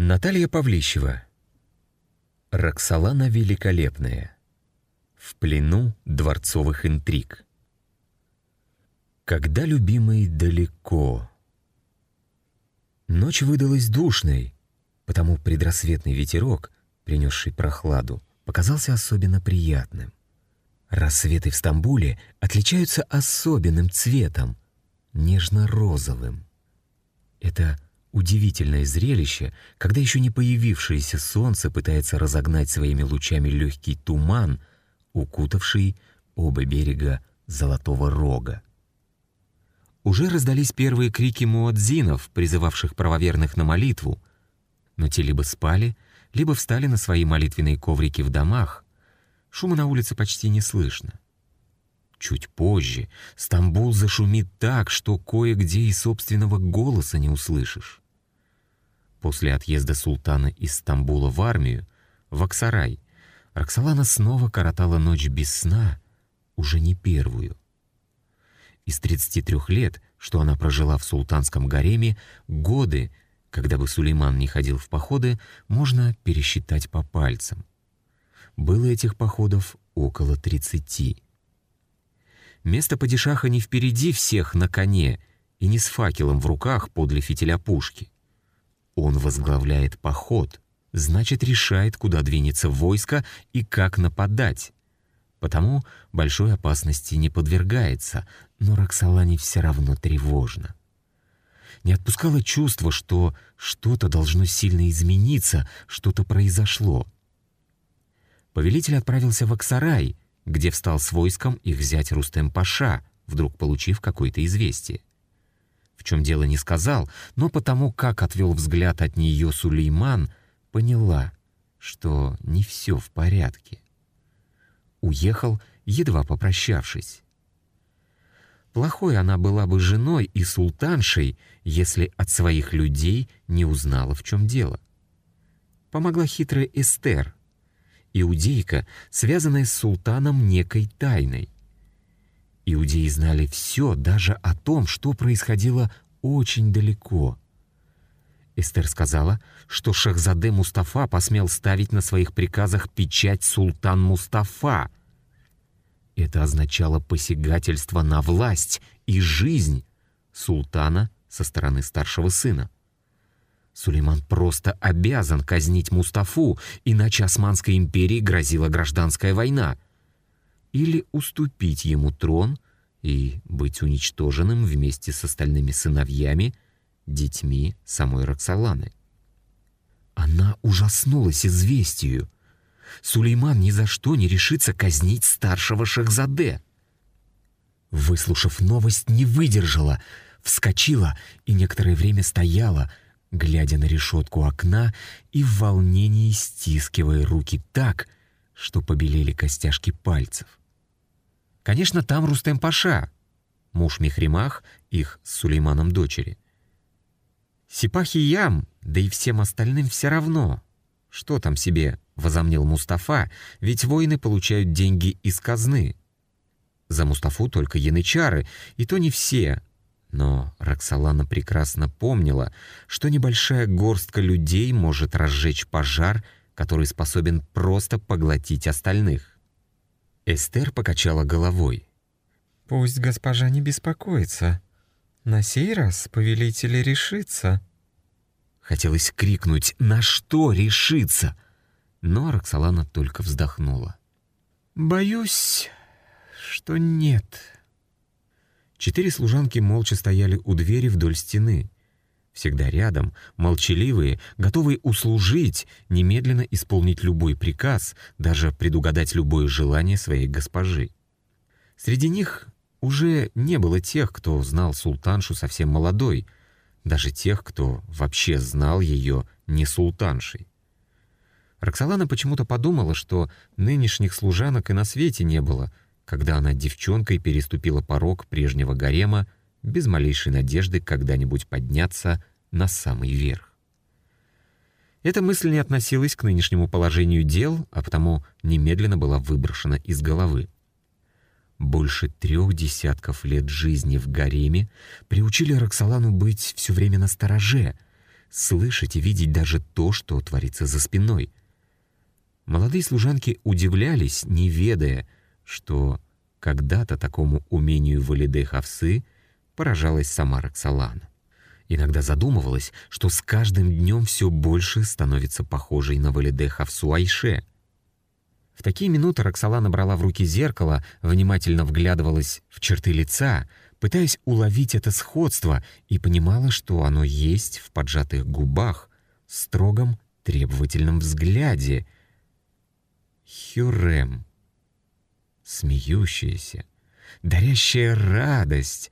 Наталья Павлищева. Роксолана Великолепная. В плену дворцовых интриг. Когда любимый далеко. Ночь выдалась душной, потому предрассветный ветерок, принесший прохладу, показался особенно приятным. Рассветы в Стамбуле отличаются особенным цветом, нежно-розовым. Это Удивительное зрелище, когда еще не появившееся солнце пытается разогнать своими лучами легкий туман, укутавший оба берега Золотого Рога. Уже раздались первые крики муадзинов, призывавших правоверных на молитву, но те либо спали, либо встали на свои молитвенные коврики в домах. Шума на улице почти не слышно. Чуть позже Стамбул зашумит так, что кое-где и собственного голоса не услышишь. После отъезда султана из Стамбула в армию, в Аксарай, Роксолана снова коротала ночь без сна, уже не первую. Из 33 лет, что она прожила в султанском гареме, годы, когда бы Сулейман не ходил в походы, можно пересчитать по пальцам. Было этих походов около тридцати. Место падишаха не впереди всех на коне и не с факелом в руках подле фитиля пушки. Он возглавляет поход, значит, решает, куда двинется войско и как нападать. Потому большой опасности не подвергается, но Роксолане все равно тревожно. Не отпускало чувство, что что-то должно сильно измениться, что-то произошло. Повелитель отправился в Аксарай — где встал с войском их взять Рустем-Паша, вдруг получив какое-то известие. В чем дело не сказал, но потому как отвел взгляд от нее Сулейман, поняла, что не все в порядке. Уехал, едва попрощавшись. Плохой она была бы женой и султаншей, если от своих людей не узнала, в чем дело. Помогла хитрая Эстер, иудейка, связанная с султаном некой тайной. Иудеи знали все, даже о том, что происходило очень далеко. Эстер сказала, что Шахзаде Мустафа посмел ставить на своих приказах печать «Султан Мустафа». Это означало посягательство на власть и жизнь султана со стороны старшего сына. Сулейман просто обязан казнить Мустафу, иначе Османской империи грозила гражданская война. Или уступить ему трон и быть уничтоженным вместе с остальными сыновьями, детьми самой Роксоланы. Она ужаснулась известию. Сулейман ни за что не решится казнить старшего Шахзаде. Выслушав новость, не выдержала, вскочила и некоторое время стояла — глядя на решетку окна и в волнении стискивая руки так, что побелели костяшки пальцев. Конечно, там Рустем Паша, муж Мехримах, их с Сулейманом дочери. Сипахи Ям, да и всем остальным все равно. Что там себе возомнил Мустафа, ведь воины получают деньги из казны. За Мустафу только янычары, и то не все, но Роксолана прекрасно помнила, что небольшая горстка людей может разжечь пожар, который способен просто поглотить остальных. Эстер покачала головой. «Пусть госпожа не беспокоится. На сей раз повелитель решится». Хотелось крикнуть «На что решиться?» Но Роксолана только вздохнула. «Боюсь, что нет». Четыре служанки молча стояли у двери вдоль стены. Всегда рядом, молчаливые, готовые услужить, немедленно исполнить любой приказ, даже предугадать любое желание своей госпожи. Среди них уже не было тех, кто знал султаншу совсем молодой, даже тех, кто вообще знал ее не султаншей. Роксолана почему-то подумала, что нынешних служанок и на свете не было — когда она девчонкой переступила порог прежнего гарема без малейшей надежды когда-нибудь подняться на самый верх. Эта мысль не относилась к нынешнему положению дел, а потому немедленно была выброшена из головы. Больше трех десятков лет жизни в гареме приучили Роксолану быть все время на стороже, слышать и видеть даже то, что творится за спиной. Молодые служанки удивлялись, не ведая, что когда-то такому умению Валиде Хавсы поражалась сама Роксолана. Иногда задумывалась, что с каждым днем все больше становится похожей на Валиде Хавсу Айше. В такие минуты Роксолана брала в руки зеркало, внимательно вглядывалась в черты лица, пытаясь уловить это сходство, и понимала, что оно есть в поджатых губах, строгом, требовательном взгляде. Хюрем. Смеющаяся, дарящая радость.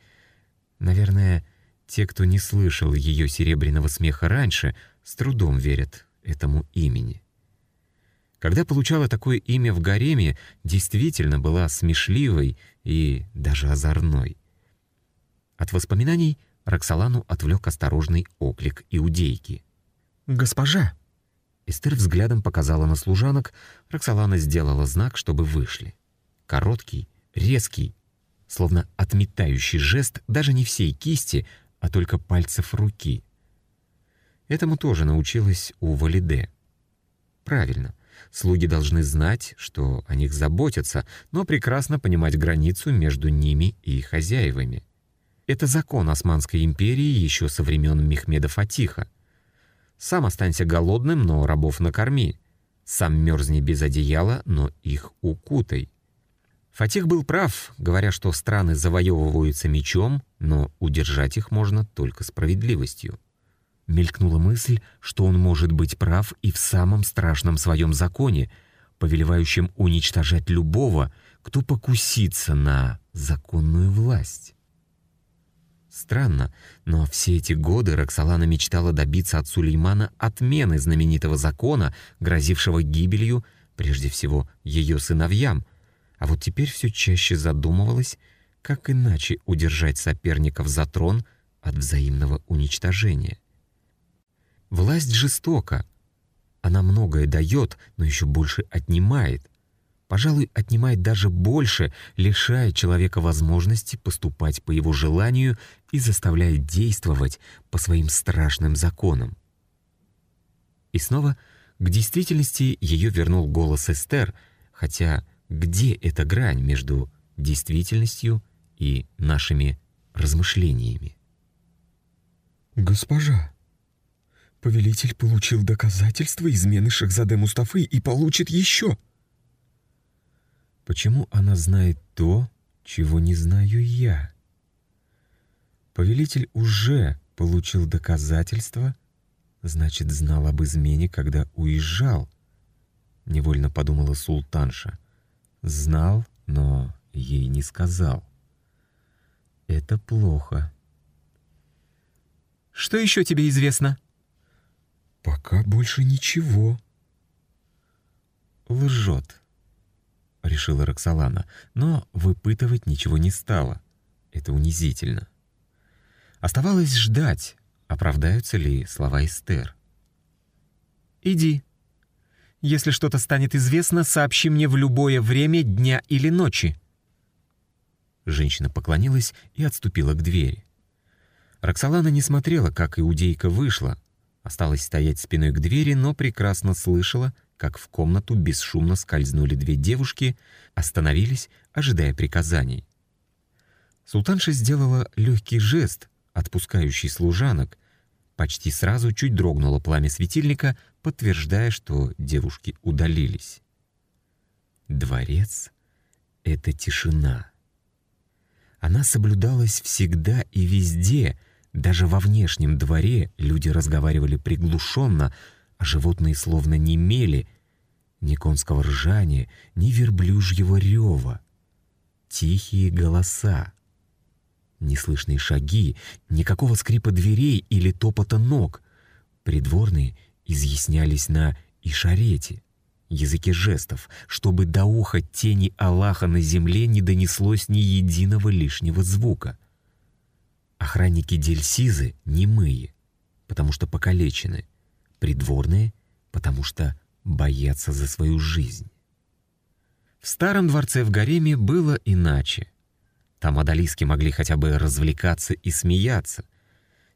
Наверное, те, кто не слышал ее серебряного смеха раньше, с трудом верят этому имени. Когда получала такое имя в гареме, действительно была смешливой и даже озорной. От воспоминаний Роксолану отвлек осторожный оклик иудейки. «Госпожа!» Эстер взглядом показала на служанок, Роксолана сделала знак, чтобы вышли. Короткий, резкий, словно отметающий жест даже не всей кисти, а только пальцев руки. Этому тоже научилась у Валиде. Правильно, слуги должны знать, что о них заботятся, но прекрасно понимать границу между ними и хозяевами. Это закон Османской империи еще со времен Мехмеда Фатиха. Сам останься голодным, но рабов накорми. Сам мерзни без одеяла, но их укутай. Фатих был прав, говоря, что страны завоевываются мечом, но удержать их можно только справедливостью. Мелькнула мысль, что он может быть прав и в самом страшном своем законе, повелевающем уничтожать любого, кто покусится на законную власть. Странно, но все эти годы Роксолана мечтала добиться от Сулеймана отмены знаменитого закона, грозившего гибелью, прежде всего, ее сыновьям, а вот теперь все чаще задумывалась, как иначе удержать соперников за трон от взаимного уничтожения. Власть жестока. Она многое дает, но еще больше отнимает пожалуй, отнимает даже больше, лишая человека возможности поступать по его желанию и заставляет действовать по своим страшным законам. И снова к действительности ее вернул голос Эстер, хотя где эта грань между действительностью и нашими размышлениями? «Госпожа, повелитель получил доказательства измены Шахзаде Мустафы и получит еще!» Почему она знает то, чего не знаю я? Повелитель уже получил доказательства, значит, знал об измене, когда уезжал. Невольно подумала султанша. Знал, но ей не сказал. Это плохо. Что еще тебе известно? Пока больше ничего. Лжет решила Роксолана, но выпытывать ничего не стала. Это унизительно. Оставалось ждать, оправдаются ли слова Эстер. «Иди. Если что-то станет известно, сообщи мне в любое время дня или ночи». Женщина поклонилась и отступила к двери. Роксолана не смотрела, как иудейка вышла. Осталась стоять спиной к двери, но прекрасно слышала, как в комнату бесшумно скользнули две девушки, остановились, ожидая приказаний. Султанша сделала легкий жест, отпускающий служанок. Почти сразу чуть дрогнуло пламя светильника, подтверждая, что девушки удалились. Дворец — это тишина. Она соблюдалась всегда и везде, даже во внешнем дворе люди разговаривали приглушенно, а животные словно немели, ни конского ржания, ни верблюжьего рева. Тихие голоса, неслышные шаги, никакого скрипа дверей или топота ног. Придворные изъяснялись на ишарете, языке жестов, чтобы до уха тени Аллаха на земле не донеслось ни единого лишнего звука. Охранники Дельсизы немые, потому что покалечены — придворные, потому что боятся за свою жизнь. В старом дворце в гареме было иначе. Там одолиски могли хотя бы развлекаться и смеяться.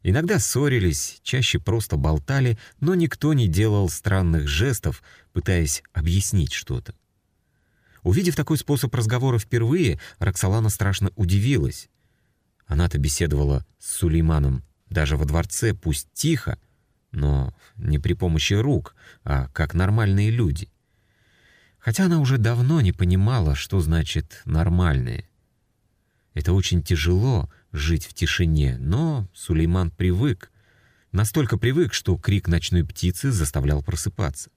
Иногда ссорились, чаще просто болтали, но никто не делал странных жестов, пытаясь объяснить что-то. Увидев такой способ разговора впервые, Роксолана страшно удивилась. Она-то беседовала с Сулейманом даже во дворце, пусть тихо, но не при помощи рук, а как нормальные люди. Хотя она уже давно не понимала, что значит «нормальные». Это очень тяжело жить в тишине, но Сулейман привык. Настолько привык, что крик ночной птицы заставлял просыпаться.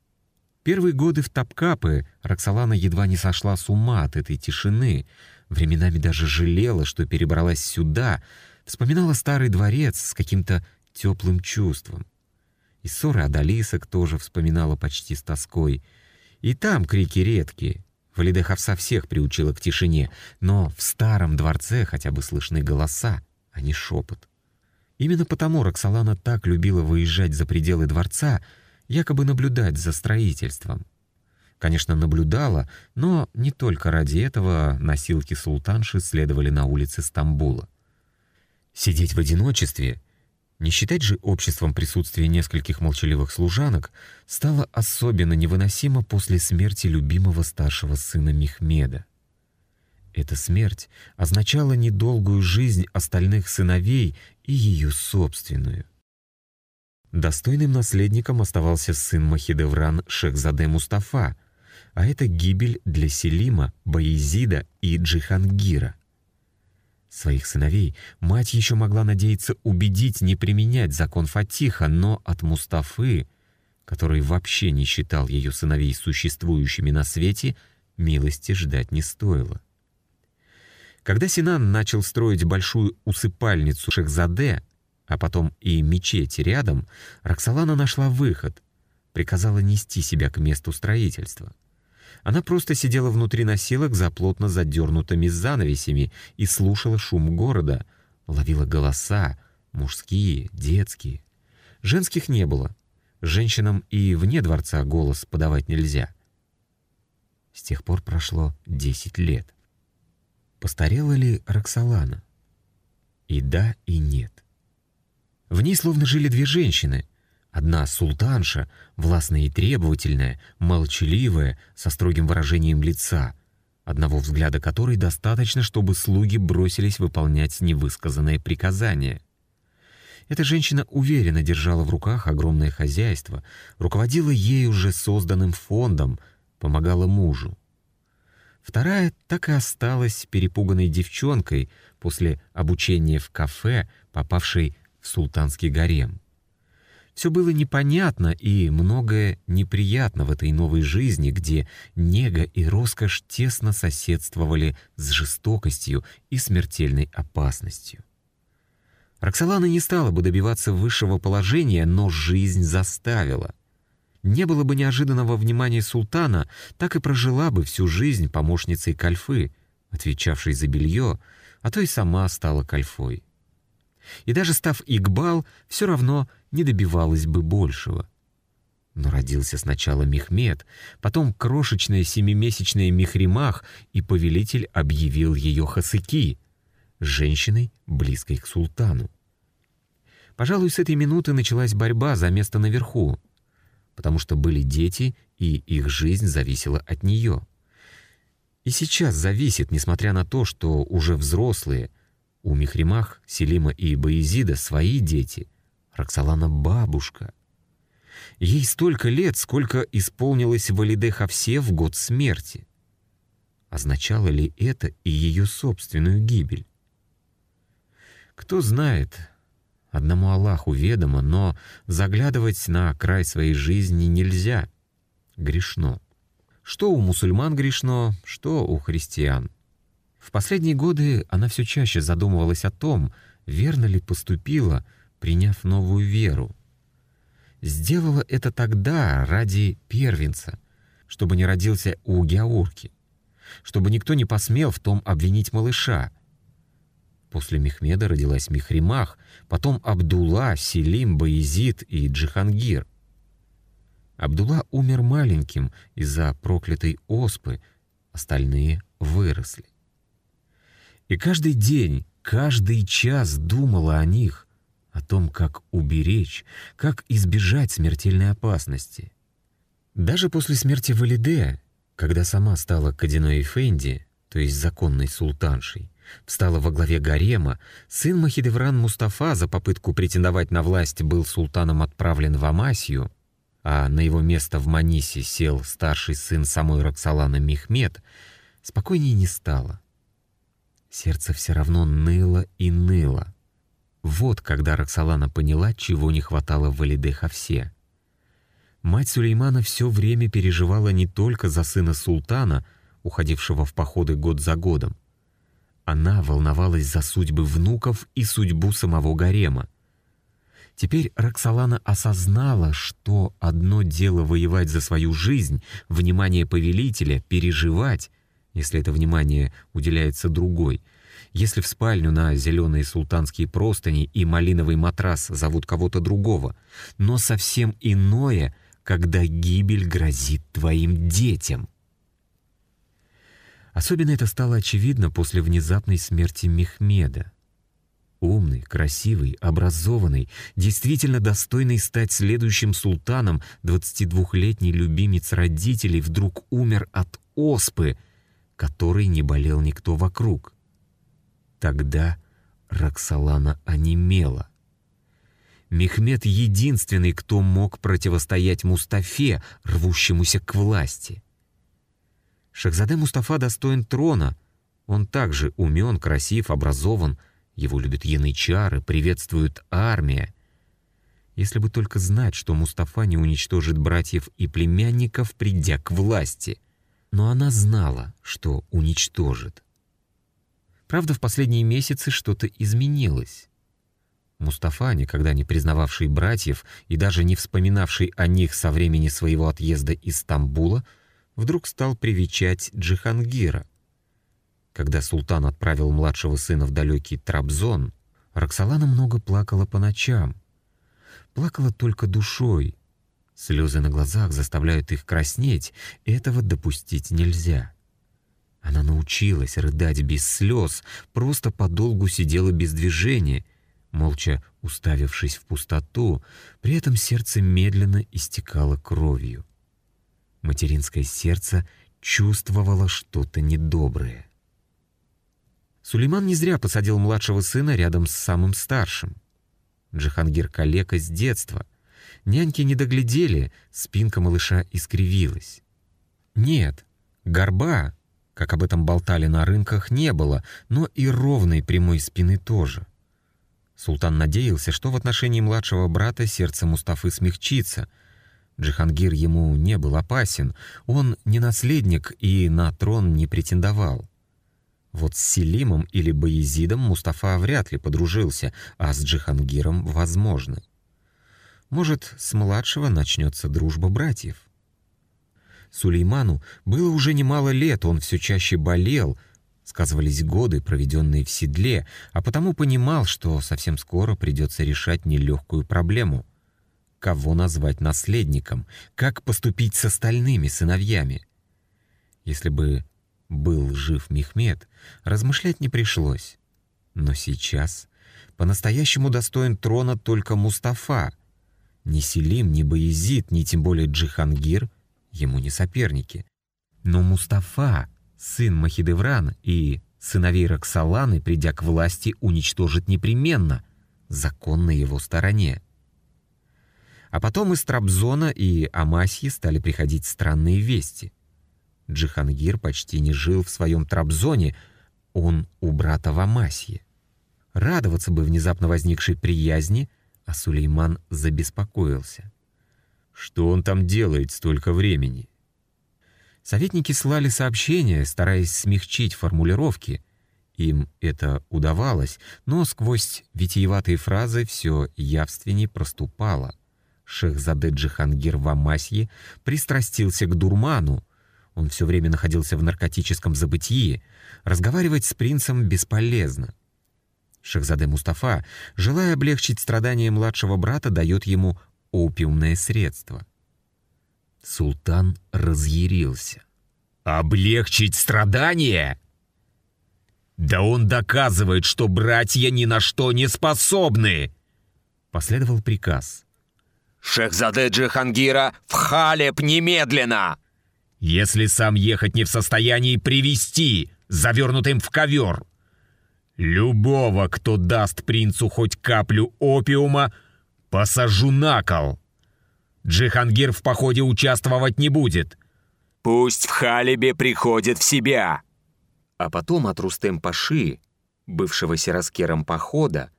Первые годы в Топкапы Роксолана едва не сошла с ума от этой тишины, временами даже жалела, что перебралась сюда, вспоминала старый дворец с каким-то теплым чувством. И ссоры Адалисок тоже вспоминала почти с тоской. И там крики редкие. Валиде Хавса всех приучила к тишине, но в старом дворце хотя бы слышны голоса, а не шепот. Именно потому Роксолана так любила выезжать за пределы дворца, якобы наблюдать за строительством. Конечно, наблюдала, но не только ради этого носилки султанши следовали на улице Стамбула. Сидеть в одиночестве не считать же обществом присутствие нескольких молчаливых служанок стало особенно невыносимо после смерти любимого старшего сына Мехмеда. Эта смерть означала недолгую жизнь остальных сыновей и ее собственную. Достойным наследником оставался сын Махидевран Шехзаде Мустафа, а это гибель для Селима, Баезида и Джихангира — Своих сыновей мать еще могла надеяться убедить не применять закон Фатиха, но от Мустафы, который вообще не считал ее сыновей существующими на свете, милости ждать не стоило. Когда Синан начал строить большую усыпальницу Шехзаде, а потом и мечеть рядом, Роксолана нашла выход, приказала нести себя к месту строительства. Она просто сидела внутри носилок за плотно задернутыми занавесями и слушала шум города, ловила голоса, мужские, детские. Женских не было. Женщинам и вне дворца голос подавать нельзя. С тех пор прошло десять лет. Постарела ли Роксолана? И да, и нет. В ней словно жили две женщины, Одна султанша, властная и требовательная, молчаливая, со строгим выражением лица, одного взгляда которой достаточно, чтобы слуги бросились выполнять невысказанное приказание. Эта женщина уверенно держала в руках огромное хозяйство, руководила ей уже созданным фондом, помогала мужу. Вторая так и осталась перепуганной девчонкой после обучения в кафе, попавшей в султанский гарем. Все было непонятно и многое неприятно в этой новой жизни, где нега и роскошь тесно соседствовали с жестокостью и смертельной опасностью. Роксолана не стала бы добиваться высшего положения, но жизнь заставила. Не было бы неожиданного внимания султана, так и прожила бы всю жизнь помощницей кальфы, отвечавшей за белье, а то и сама стала кальфой. И даже став Игбал, все равно не добивалась бы большего. Но родился сначала Мехмед, потом крошечная семимесячная Мехримах, и повелитель объявил ее Хасыки, женщиной, близкой к султану. Пожалуй, с этой минуты началась борьба за место наверху, потому что были дети, и их жизнь зависела от нее. И сейчас зависит, несмотря на то, что уже взрослые — у Михримах, Селима и Баизида свои дети. Роксолана — бабушка. Ей столько лет, сколько исполнилось Валиде Хавсе в год смерти. Означало ли это и ее собственную гибель? Кто знает, одному Аллаху ведомо, но заглядывать на край своей жизни нельзя. Грешно. Что у мусульман грешно, что у христиан — в последние годы она все чаще задумывалась о том, верно ли поступила, приняв новую веру. Сделала это тогда ради первенца, чтобы не родился у Геаурки, чтобы никто не посмел в том обвинить малыша. После Мехмеда родилась Мехримах, потом Абдулла, Селим, Баизид и Джихангир. Абдулла умер маленьким из-за проклятой оспы, остальные выросли. И каждый день, каждый час думала о них, о том, как уберечь, как избежать смертельной опасности. Даже после смерти Валиде, когда сама стала Кадиной Эфенди, то есть законной султаншей, встала во главе гарема, сын Махидевран Мустафа за попытку претендовать на власть был султаном отправлен в Амасию, а на его место в Манисе сел старший сын самой Роксолана Мехмед, спокойнее не стало. Сердце все равно ныло и ныло. Вот когда Роксолана поняла, чего не хватало Валиде Хавсе. Мать Сулеймана все время переживала не только за сына султана, уходившего в походы год за годом. Она волновалась за судьбы внуков и судьбу самого гарема. Теперь Роксолана осознала, что одно дело воевать за свою жизнь, внимание повелителя, переживать, если это внимание уделяется другой. Если в спальню на зеленые султанские простыни и малиновый матрас зовут кого-то другого. Но совсем иное, когда гибель грозит твоим детям. Особенно это стало очевидно после внезапной смерти Мехмеда. Умный, красивый, образованный, действительно достойный стать следующим султаном, 22-летний любимец родителей вдруг умер от оспы, которой не болел никто вокруг. Тогда Роксолана онемела. Мехмед — единственный, кто мог противостоять Мустафе, рвущемуся к власти. Шахзаде Мустафа достоин трона. Он также умен, красив, образован — его любят янычары, приветствует армия. Если бы только знать, что Мустафа не уничтожит братьев и племянников, придя к власти. Но она знала, что уничтожит. Правда, в последние месяцы что-то изменилось. Мустафа, никогда не признававший братьев и даже не вспоминавший о них со времени своего отъезда из Стамбула, вдруг стал привечать Джихангира. Когда султан отправил младшего сына в далекий Трабзон, Роксолана много плакала по ночам. Плакала только душой. Слезы на глазах заставляют их краснеть, этого допустить нельзя. Она научилась рыдать без слез, просто подолгу сидела без движения, молча уставившись в пустоту, при этом сердце медленно истекало кровью. Материнское сердце чувствовало что-то недоброе. Сулейман не зря посадил младшего сына рядом с самым старшим. Джихангир калека с детства. Няньки не доглядели, спинка малыша искривилась. Нет, горба, как об этом болтали на рынках, не было, но и ровной прямой спины тоже. Султан надеялся, что в отношении младшего брата сердце Мустафы смягчится. Джихангир ему не был опасен, он не наследник и на трон не претендовал. Вот с Селимом или Баязидом Мустафа вряд ли подружился, а с Джихангиром возможно. Может, с младшего начнется дружба братьев. Сулейману было уже немало лет, он все чаще болел, сказывались годы, проведенные в седле, а потому понимал, что совсем скоро придется решать нелегкую проблему. Кого назвать наследником, как поступить с остальными сыновьями? Если бы был жив Мехмед, размышлять не пришлось. Но сейчас по-настоящему достоин трона только Мустафа. Ни Селим, ни Баязид, ни тем более Джихангир ему не соперники. Но Мустафа, сын Махидевран и сыновей Роксоланы, придя к власти, уничтожит непременно, закон на его стороне. А потом из Трабзона и Амасьи стали приходить странные вести — Джихангир почти не жил в своем Трабзоне, он у брата в Амасье. Радоваться бы внезапно возникшей приязни, а Сулейман забеспокоился. Что он там делает столько времени? Советники слали сообщения, стараясь смягчить формулировки. Им это удавалось, но сквозь витиеватые фразы все явственней проступало. Шехзаде Джихангир в Амасье пристрастился к дурману, он все время находился в наркотическом забытии. Разговаривать с принцем бесполезно. Шахзаде Мустафа, желая облегчить страдания младшего брата, дает ему опиумное средство. Султан разъярился. «Облегчить страдания?» «Да он доказывает, что братья ни на что не способны!» последовал приказ. «Шехзаде Джихангира в Халеб немедленно!» «Если сам ехать не в состоянии привести, завернутым в ковер!» «Любого, кто даст принцу хоть каплю опиума, посажу на кол!» «Джихангир в походе участвовать не будет!» «Пусть в Халебе приходит в себя!» А потом от Рустем-Паши, бывшего сираскером похода,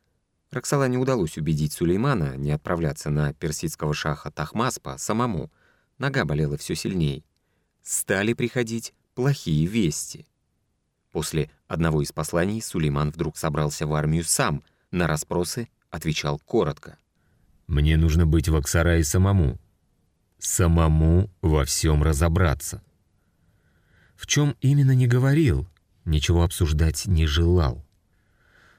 Роксала не удалось убедить Сулеймана не отправляться на персидского шаха Тахмаспа самому. Нога болела все сильнее. Стали приходить плохие вести. После одного из посланий Сулейман вдруг собрался в армию сам, на расспросы отвечал коротко. «Мне нужно быть в Аксарае самому. Самому во всем разобраться». В чем именно не говорил, ничего обсуждать не желал.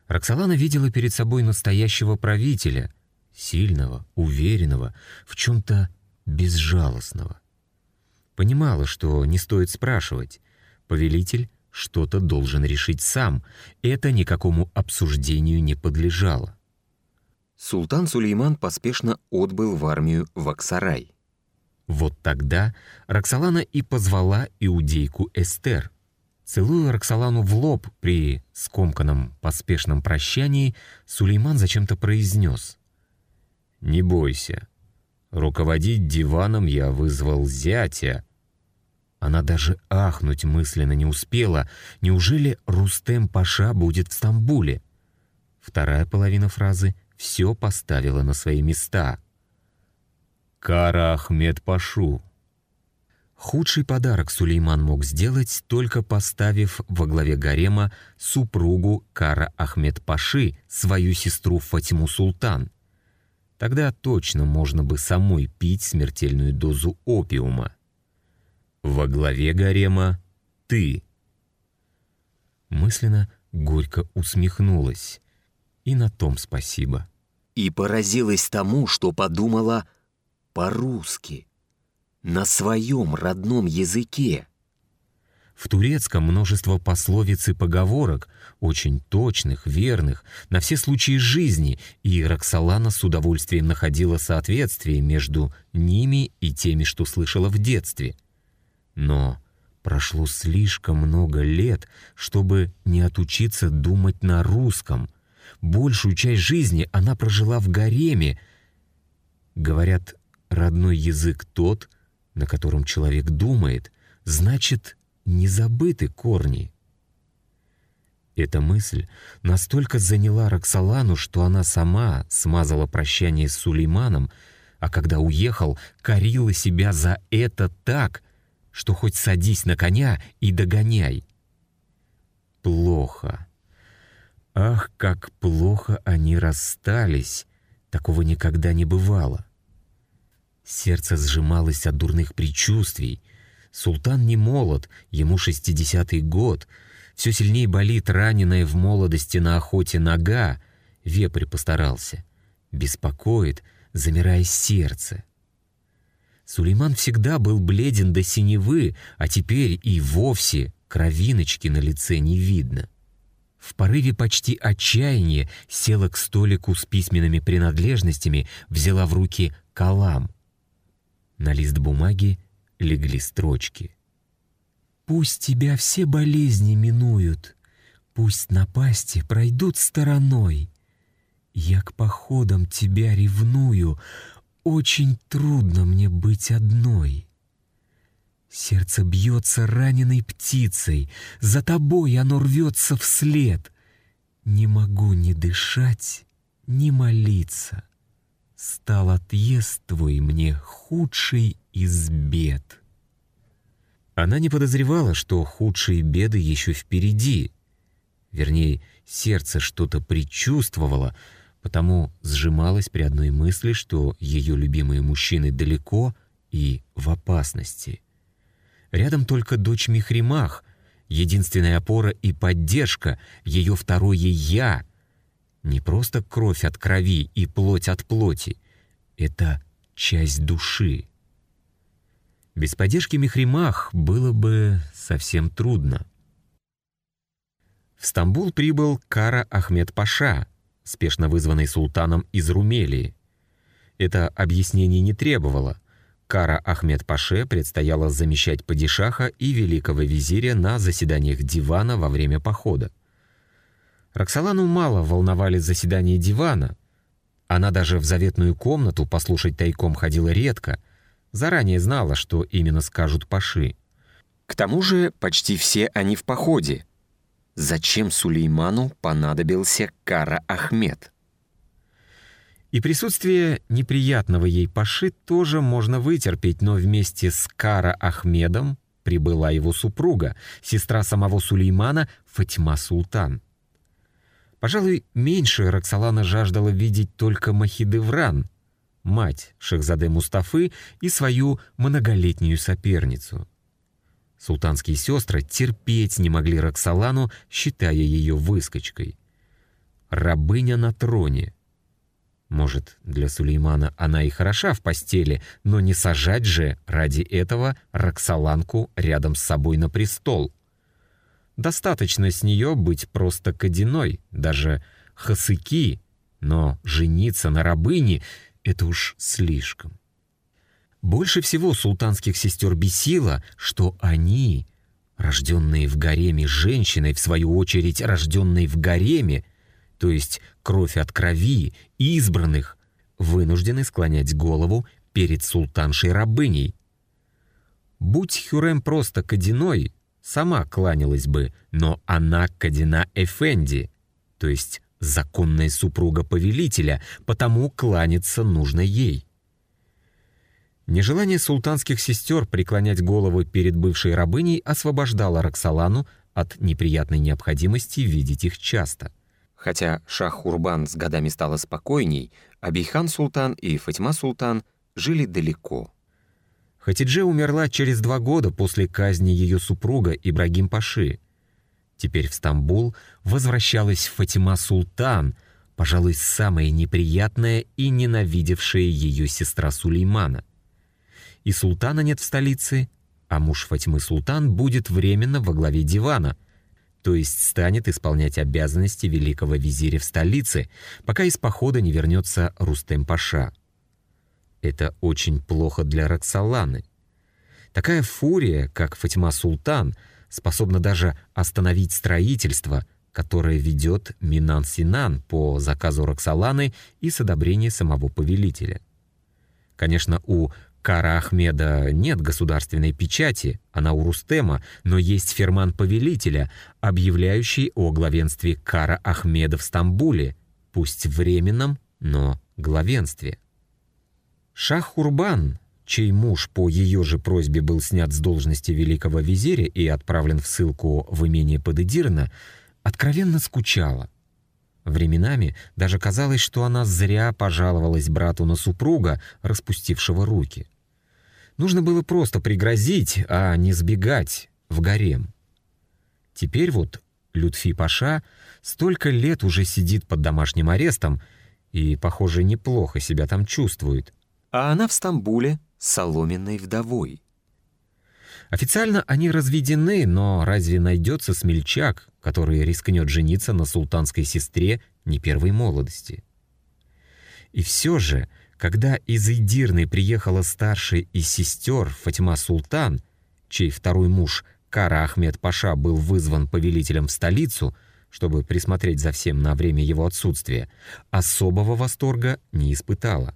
Роксолана видела перед собой настоящего правителя, сильного, уверенного, в чем-то безжалостного. Понимала, что не стоит спрашивать. Повелитель что-то должен решить сам. Это никакому обсуждению не подлежало. Султан Сулейман поспешно отбыл в армию в Аксарай. Вот тогда Роксолана и позвала иудейку Эстер. Целуя Роксолану в лоб при скомканном поспешном прощании, Сулейман зачем-то произнес. «Не бойся. Руководить диваном я вызвал зятя». Она даже ахнуть мысленно не успела. Неужели Рустем Паша будет в Стамбуле? Вторая половина фразы все поставила на свои места. «Кара Ахмед Пашу», Худший подарок Сулейман мог сделать, только поставив во главе гарема супругу Кара Ахмед Паши, свою сестру Фатиму Султан. Тогда точно можно бы самой пить смертельную дозу опиума. Во главе гарема ты. Мысленно горько усмехнулась. И на том спасибо. И поразилась тому, что подумала по-русски на своем родном языке. В турецком множество пословиц и поговорок, очень точных, верных, на все случаи жизни, и Роксолана с удовольствием находила соответствие между ними и теми, что слышала в детстве. Но прошло слишком много лет, чтобы не отучиться думать на русском. Большую часть жизни она прожила в гареме. Говорят, родной язык тот, на котором человек думает, значит, не забыты корни. Эта мысль настолько заняла Роксолану, что она сама смазала прощание с Сулейманом, а когда уехал, корила себя за это так, что хоть садись на коня и догоняй. Плохо. Ах, как плохо они расстались. Такого никогда не бывало. Сердце сжималось от дурных предчувствий. Султан не молод, ему шестидесятый год. Все сильнее болит раненая в молодости на охоте нога. Вепрь постарался. Беспокоит, замирая сердце. Сулейман всегда был бледен до синевы, а теперь и вовсе кровиночки на лице не видно. В порыве почти отчаяния села к столику с письменными принадлежностями, взяла в руки калам. На лист бумаги легли строчки. «Пусть тебя все болезни минуют, Пусть напасти пройдут стороной. Я к походам тебя ревную, Очень трудно мне быть одной. Сердце бьется раненой птицей, За тобой оно рвется вслед. Не могу ни дышать, ни молиться — стал отъезд твой мне худший из бед. Она не подозревала, что худшие беды еще впереди. Вернее, сердце что-то предчувствовало, потому сжималось при одной мысли, что ее любимые мужчины далеко и в опасности. Рядом только дочь Михримах, единственная опора и поддержка, ее второе «я», не просто кровь от крови и плоть от плоти. Это часть души. Без поддержки Мехримах было бы совсем трудно. В Стамбул прибыл Кара Ахмед Паша, спешно вызванный султаном из Румелии. Это объяснений не требовало. Кара Ахмед Паше предстояло замещать падишаха и великого визиря на заседаниях дивана во время похода. Роксолану мало волновали заседания дивана. Она даже в заветную комнату послушать тайком ходила редко, заранее знала, что именно скажут Паши. К тому же почти все они в походе. Зачем Сулейману понадобился Кара Ахмед? И присутствие неприятного ей Паши тоже можно вытерпеть, но вместе с Кара Ахмедом прибыла его супруга, сестра самого Сулеймана Фатима Султан. Пожалуй, меньше Роксолана жаждала видеть только Махидевран, мать Шахзаде Мустафы и свою многолетнюю соперницу. Султанские сестры терпеть не могли Роксолану, считая ее выскочкой. Рабыня на троне — может, для Сулеймана она и хороша в постели, но не сажать же ради этого Роксоланку рядом с собой на престол. Достаточно с нее быть просто кадиной, даже хасыки, но жениться на рабыне — это уж слишком. Больше всего султанских сестер бесило, что они, рожденные в гареме женщиной, в свою очередь рожденные в гареме, то есть кровь от крови, избранных, вынуждены склонять голову перед султаншей-рабыней. Будь Хюрем просто Кадиной, сама кланялась бы, но она Кадина Эфенди, то есть законная супруга повелителя, потому кланяться нужно ей. Нежелание султанских сестер преклонять голову перед бывшей рабыней освобождало Роксолану от неприятной необходимости видеть их часто — Хотя Шах-Урбан с годами стала спокойней, а Бейхан-Султан и Фатима-Султан жили далеко. Хатидже умерла через два года после казни ее супруга Ибрагим Паши. Теперь в Стамбул возвращалась Фатима-Султан, пожалуй, самая неприятная и ненавидевшая ее сестра Сулеймана. И султана нет в столице, а муж Фатимы Султан будет временно во главе дивана — то есть станет исполнять обязанности великого визиря в столице, пока из похода не вернется Рустем-Паша. Это очень плохо для Роксоланы. Такая фурия, как Фатима Султан, способна даже остановить строительство, которое ведет Минан Синан по заказу Роксоланы и с одобрения самого повелителя. Конечно, у Кара Ахмеда нет государственной печати, она у Рустема, но есть ферман повелителя, объявляющий о главенстве Кара Ахмеда в Стамбуле, пусть временном, но главенстве. Шах Хурбан, чей муж по ее же просьбе был снят с должности великого визиря и отправлен в ссылку в имение Падедирна, откровенно скучала. Временами даже казалось, что она зря пожаловалась брату на супруга, распустившего руки. Нужно было просто пригрозить, а не сбегать в гарем. Теперь вот Лютфи Паша столько лет уже сидит под домашним арестом и, похоже, неплохо себя там чувствует. А она в Стамбуле соломенной вдовой. Официально они разведены, но разве найдется смельчак, который рискнет жениться на султанской сестре не первой молодости? И все же когда из Идирны приехала старшая из сестер Фатима Султан, чей второй муж Кара Ахмед Паша был вызван повелителем в столицу, чтобы присмотреть за всем на время его отсутствия, особого восторга не испытала.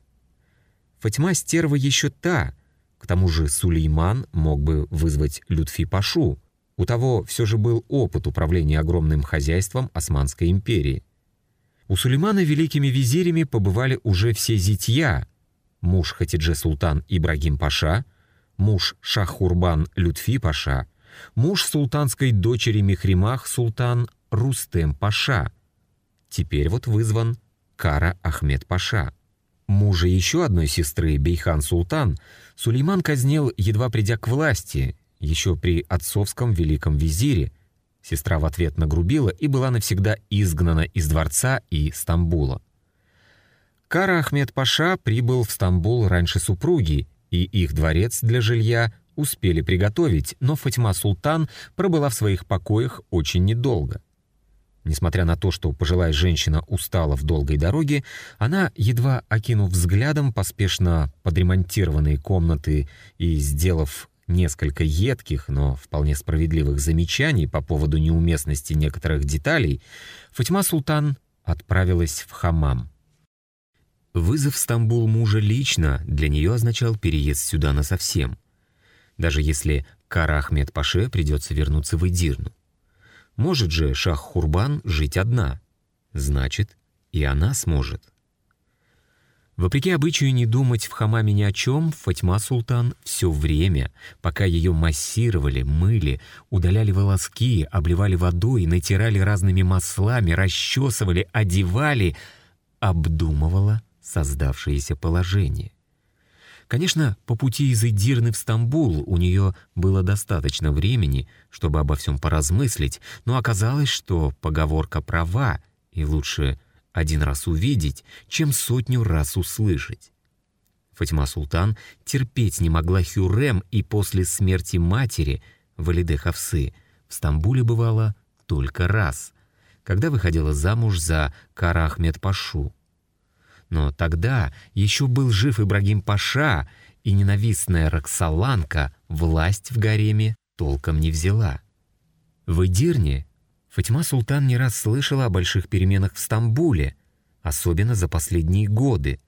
Фатима стерва еще та, к тому же Сулейман мог бы вызвать Лютфи Пашу, у того все же был опыт управления огромным хозяйством Османской империи. У Сулеймана великими визирями побывали уже все зятья, муж Хатидже Султан Ибрагим Паша, муж Шахурбан Лютфи Паша, муж султанской дочери Мехримах Султан Рустем Паша. Теперь вот вызван Кара Ахмед Паша. Мужа еще одной сестры, Бейхан Султан, Сулейман казнил, едва придя к власти, еще при отцовском великом визире, Сестра в ответ нагрубила и была навсегда изгнана из дворца и Стамбула. Кара Ахмед Паша прибыл в Стамбул раньше супруги, и их дворец для жилья успели приготовить, но Фатима Султан пробыла в своих покоях очень недолго. Несмотря на то, что пожилая женщина устала в долгой дороге, она, едва окинув взглядом поспешно подремонтированные комнаты и сделав несколько едких, но вполне справедливых замечаний по поводу неуместности некоторых деталей, Фатима Султан отправилась в хамам. Вызов в Стамбул мужа лично для нее означал переезд сюда насовсем, даже если Кара Ахмед Паше придется вернуться в Эдирну. Может же Шах Хурбан жить одна. Значит, и она сможет. Вопреки обычаю не думать в хамаме ни о чем, Фатьма Султан все время, пока ее массировали, мыли, удаляли волоски, обливали водой, натирали разными маслами, расчесывали, одевали, обдумывала создавшееся положение. Конечно, по пути из Эдирны в Стамбул у нее было достаточно времени, чтобы обо всем поразмыслить, но оказалось, что поговорка права, и лучше один раз увидеть, чем сотню раз услышать. Фатима Султан терпеть не могла Хюрем и после смерти матери, Валиде Хавсы, в Стамбуле бывала только раз, когда выходила замуж за Кара Ахмед Пашу. Но тогда еще был жив Ибрагим Паша, и ненавистная Роксоланка власть в гареме толком не взяла. В Эдирне Фатима Султан не раз слышала о больших переменах в Стамбуле, особенно за последние годы,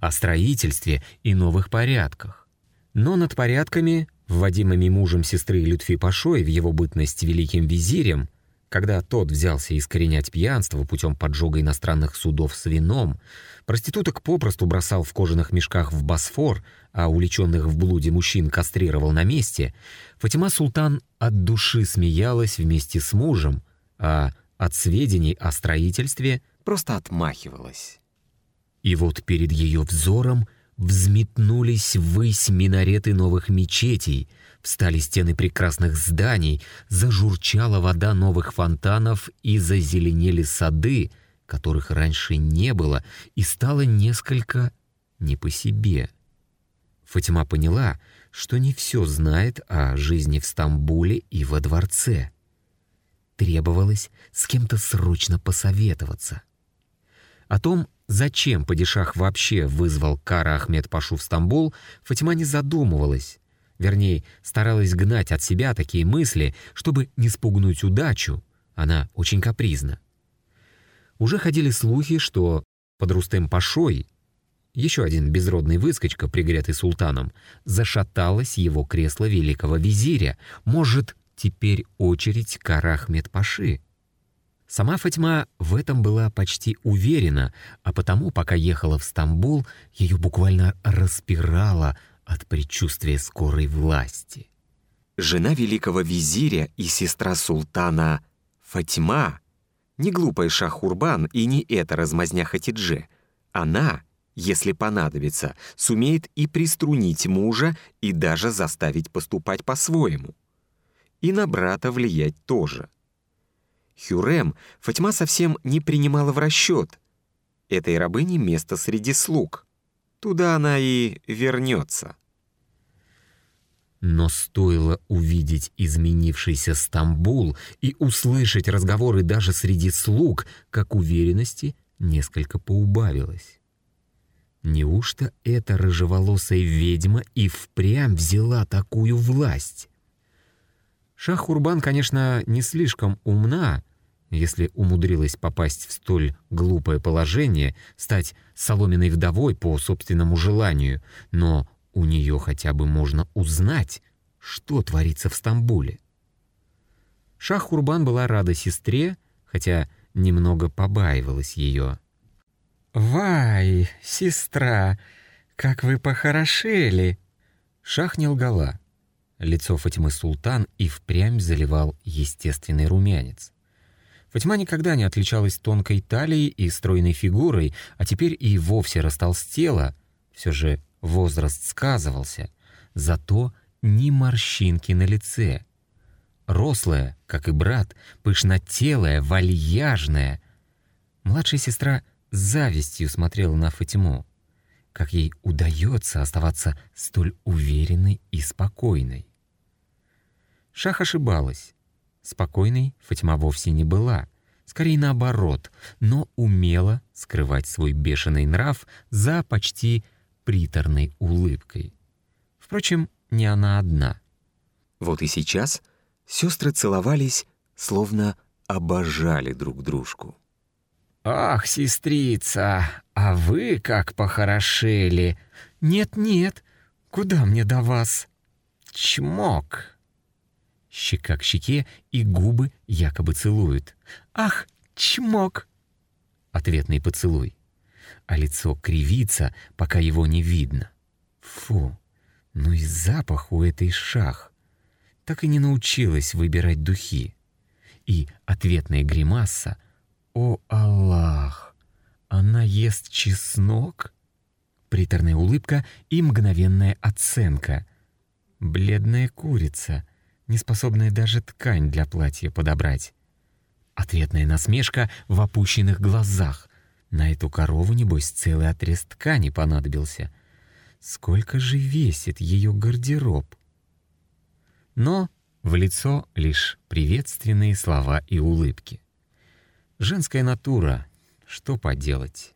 о строительстве и новых порядках. Но над порядками, вводимыми мужем сестры Лютфи Пашой в его бытность великим визирем, когда тот взялся искоренять пьянство путем поджога иностранных судов с вином, проституток попросту бросал в кожаных мешках в Босфор, а уличенных в блуде мужчин кастрировал на месте, Фатима Султан от души смеялась вместе с мужем, а от сведений о строительстве просто отмахивалась. И вот перед ее взором взметнулись ввысь минареты новых мечетей — Встали стены прекрасных зданий, зажурчала вода новых фонтанов и зазеленели сады, которых раньше не было, и стало несколько не по себе. Фатима поняла, что не все знает о жизни в Стамбуле и во дворце. Требовалось с кем-то срочно посоветоваться. О том, зачем падишах вообще вызвал Кара Ахмед Пашу в Стамбул, Фатима не задумывалась, Вернее, старалась гнать от себя такие мысли, чтобы не спугнуть удачу. Она очень капризна. Уже ходили слухи, что под Рустем Пашой, еще один безродный выскочка, пригретый султаном, зашаталось его кресло великого визиря. Может, теперь очередь Карахмед Паши. Сама Фатьма в этом была почти уверена, а потому, пока ехала в Стамбул, ее буквально распирало от предчувствия скорой власти. Жена великого визиря и сестра султана Фатима, не глупая Шахурбан и не эта размазня Хатидже, она, если понадобится, сумеет и приструнить мужа, и даже заставить поступать по-своему. И на брата влиять тоже. Хюрем Фатьма совсем не принимала в расчет. Этой рабыне место среди слуг — Туда она и вернется. Но стоило увидеть изменившийся Стамбул и услышать разговоры даже среди слуг, как уверенности несколько поубавилось. Неужто эта рыжеволосая ведьма и впрямь взяла такую власть? Шах-Урбан, конечно, не слишком умна, если умудрилась попасть в столь глупое положение, стать соломенной вдовой по собственному желанию, но у нее хотя бы можно узнать, что творится в Стамбуле. Шах-Хурбан была рада сестре, хотя немного побаивалась ее. «Вай, сестра, как вы похорошели!» Шах не лгала. Лицо Фатимы Султан и впрямь заливал естественный румянец. Фатима никогда не отличалась тонкой талией и стройной фигурой, а теперь и вовсе растолстела. Все же возраст сказывался. Зато ни морщинки на лице. Рослая, как и брат, пышнотелая, вальяжная. Младшая сестра с завистью смотрела на Фатиму. Как ей удается оставаться столь уверенной и спокойной. Шах ошибалась. Спокойной Фатима вовсе не была. скорее наоборот, но умела скрывать свой бешеный нрав за почти приторной улыбкой. Впрочем, не она одна. Вот и сейчас сестры целовались, словно обожали друг дружку. «Ах, сестрица, а вы как похорошели! Нет-нет, куда мне до вас?» «Чмок!» Щека к щеке и губы якобы целуют. «Ах, чмок!» Ответный поцелуй. А лицо кривится, пока его не видно. Фу, ну и запах у этой шах. Так и не научилась выбирать духи. И ответная гримаса — «О, Аллах! Она ест чеснок?» Приторная улыбка и мгновенная оценка. Бледная курица, не способная даже ткань для платья подобрать. Ответная насмешка в опущенных глазах. На эту корову, небось, целый отрез ткани понадобился. Сколько же весит ее гардероб? Но в лицо лишь приветственные слова и улыбки. Женская натура, что поделать.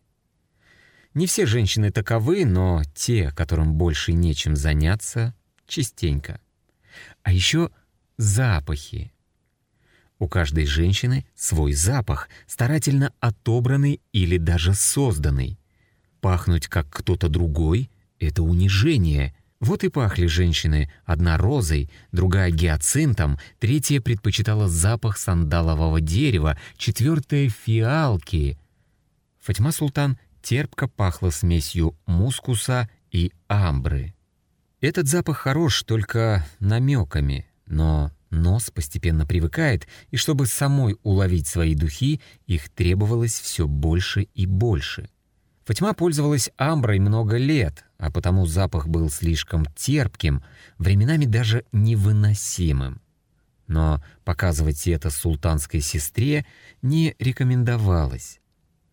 Не все женщины таковы, но те, которым больше нечем заняться, частенько. А еще запахи. У каждой женщины свой запах, старательно отобранный или даже созданный. Пахнуть как кто-то другой — это унижение, вот и пахли женщины, одна розой, другая гиацинтом, третья предпочитала запах сандалового дерева, четвертая — фиалки. Фатима Султан терпко пахла смесью мускуса и амбры. Этот запах хорош только намеками, но нос постепенно привыкает, и чтобы самой уловить свои духи, их требовалось все больше и больше — Фатьма пользовалась амброй много лет, а потому запах был слишком терпким, временами даже невыносимым. Но показывать это султанской сестре не рекомендовалось.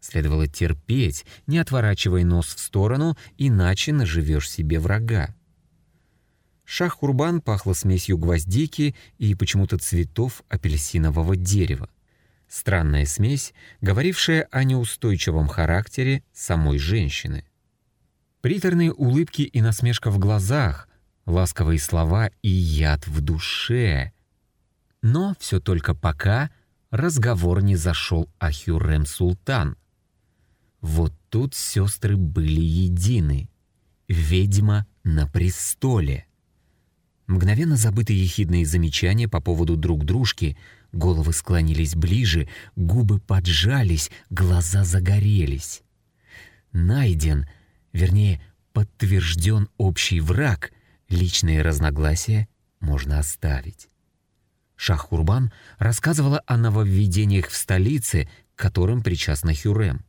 Следовало терпеть, не отворачивая нос в сторону, иначе наживешь себе врага. Шах-Хурбан пахло смесью гвоздики и почему-то цветов апельсинового дерева. Странная смесь, говорившая о неустойчивом характере самой женщины. Приторные улыбки и насмешка в глазах, ласковые слова и яд в душе. Но все только пока разговор не зашел о Хюррем Султан. Вот тут сестры были едины. Ведьма на престоле. Мгновенно забытые ехидные замечания по поводу друг дружки — Головы склонились ближе, губы поджались, глаза загорелись. Найден, вернее, подтвержден общий враг, личные разногласия можно оставить. Шах-Хурбан рассказывала о нововведениях в столице, к которым причастна Хюрем.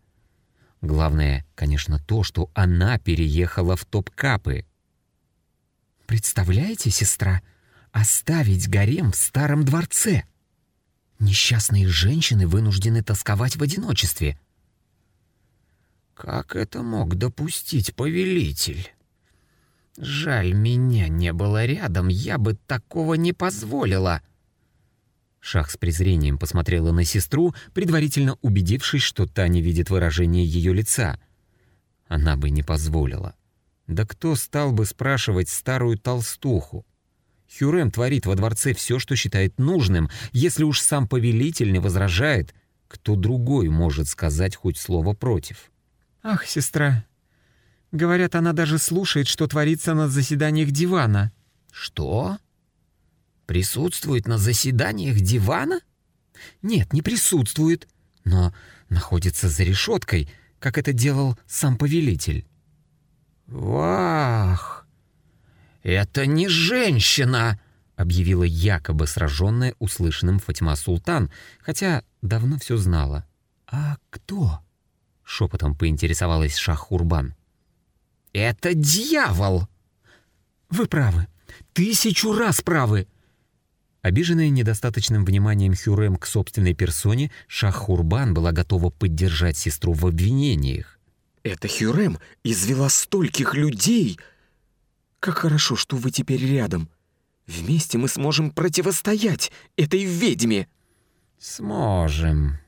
Главное, конечно, то, что она переехала в Топкапы. «Представляете, сестра, оставить гарем в старом дворце!» Несчастные женщины вынуждены тосковать в одиночестве. Как это мог допустить повелитель? Жаль, меня не было рядом, я бы такого не позволила. Шах с презрением посмотрела на сестру, предварительно убедившись, что та не видит выражения ее лица. Она бы не позволила. Да кто стал бы спрашивать старую толстуху? Хюрем творит во дворце все, что считает нужным. Если уж сам повелитель не возражает, кто другой может сказать хоть слово против? «Ах, сестра, говорят, она даже слушает, что творится на заседаниях дивана». «Что? Присутствует на заседаниях дивана?» «Нет, не присутствует, но находится за решеткой, как это делал сам повелитель». «Вах!» «Это не женщина!» — объявила якобы сраженная услышанным Фатима Султан, хотя давно все знала. «А кто?» — шепотом поинтересовалась Шахурбан. «Это дьявол!» «Вы правы. Тысячу раз правы!» Обиженная недостаточным вниманием Хюрем к собственной персоне, Шахурбан была готова поддержать сестру в обвинениях. «Это Хюрем извела стольких людей!» Как хорошо, что вы теперь рядом. Вместе мы сможем противостоять этой ведьме. Сможем.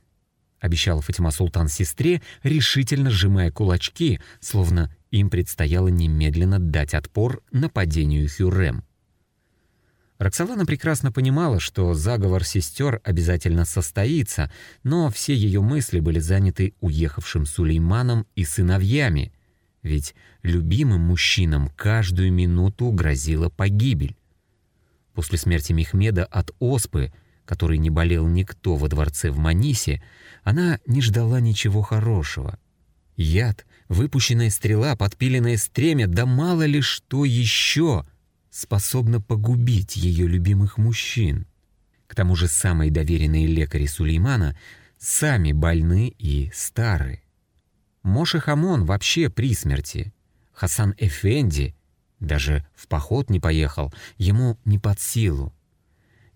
обещала Фатима Султан сестре, решительно сжимая кулачки, словно им предстояло немедленно дать отпор нападению Хюррем. Роксолана прекрасно понимала, что заговор сестер обязательно состоится, но все ее мысли были заняты уехавшим Сулейманом и сыновьями, ведь любимым мужчинам каждую минуту грозила погибель. После смерти Мехмеда от оспы, который не болел никто во дворце в Манисе, она не ждала ничего хорошего. Яд, выпущенная стрела, подпиленное стремя, да мало ли что еще — способна погубить ее любимых мужчин. К тому же самые доверенные лекари Сулеймана сами больны и стары. Моше Хамон вообще при смерти. Хасан Эфенди даже в поход не поехал, ему не под силу.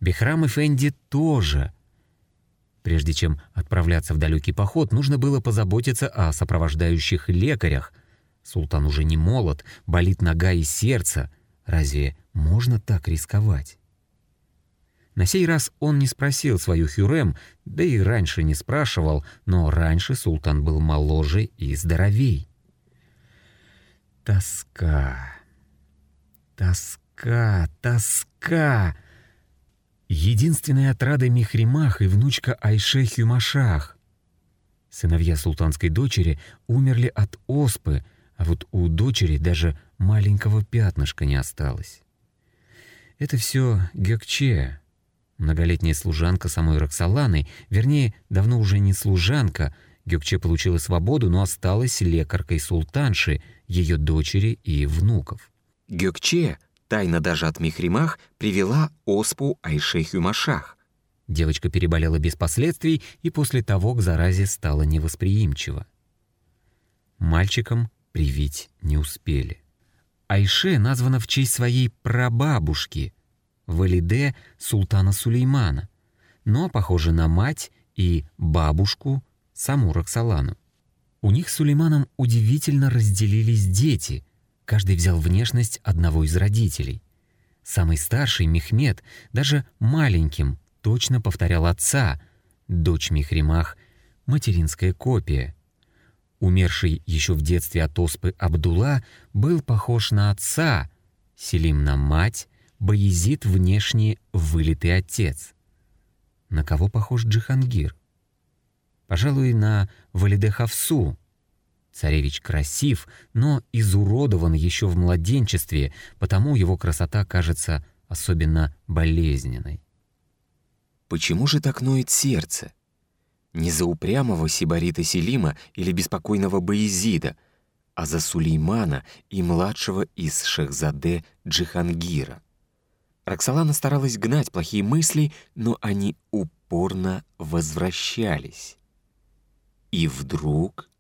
Бехрам Эфенди тоже. Прежде чем отправляться в далекий поход, нужно было позаботиться о сопровождающих лекарях. Султан уже не молод, болит нога и сердце — Разве можно так рисковать? На сей раз он не спросил свою Хюрем, да и раньше не спрашивал, но раньше султан был моложе и здоровей. Тоска, тоска, тоска. Единственная отрада Михримах и внучка Айше Хюмашах. Сыновья султанской дочери умерли от оспы, а вот у дочери даже маленького пятнышка не осталось. Это все Гёкче, многолетняя служанка самой Роксоланы, вернее, давно уже не служанка, Гёкче получила свободу, но осталась лекаркой султанши, ее дочери и внуков. Гёкче, тайно даже от Михримах, привела оспу Айшехю Машах. Девочка переболела без последствий и после того к заразе стала невосприимчива. Мальчикам привить не успели. Айше названа в честь своей прабабушки, Валиде султана Сулеймана, но похожа на мать и бабушку саму Роксолану. У них с Сулейманом удивительно разделились дети, каждый взял внешность одного из родителей. Самый старший, Мехмед, даже маленьким, точно повторял отца, дочь Мехримах — материнская копия — Умерший еще в детстве от оспы Абдулла был похож на отца, Селим на мать, Баязид внешне вылитый отец. На кого похож Джихангир? Пожалуй, на Валиде Хавсу. Царевич красив, но изуродован еще в младенчестве, потому его красота кажется особенно болезненной. Почему же так ноет сердце? Не за упрямого Сибарита Селима или беспокойного Баизида, а за Сулеймана и младшего из Шехзаде Джихангира. Роксолана старалась гнать плохие мысли, но они упорно возвращались. И вдруг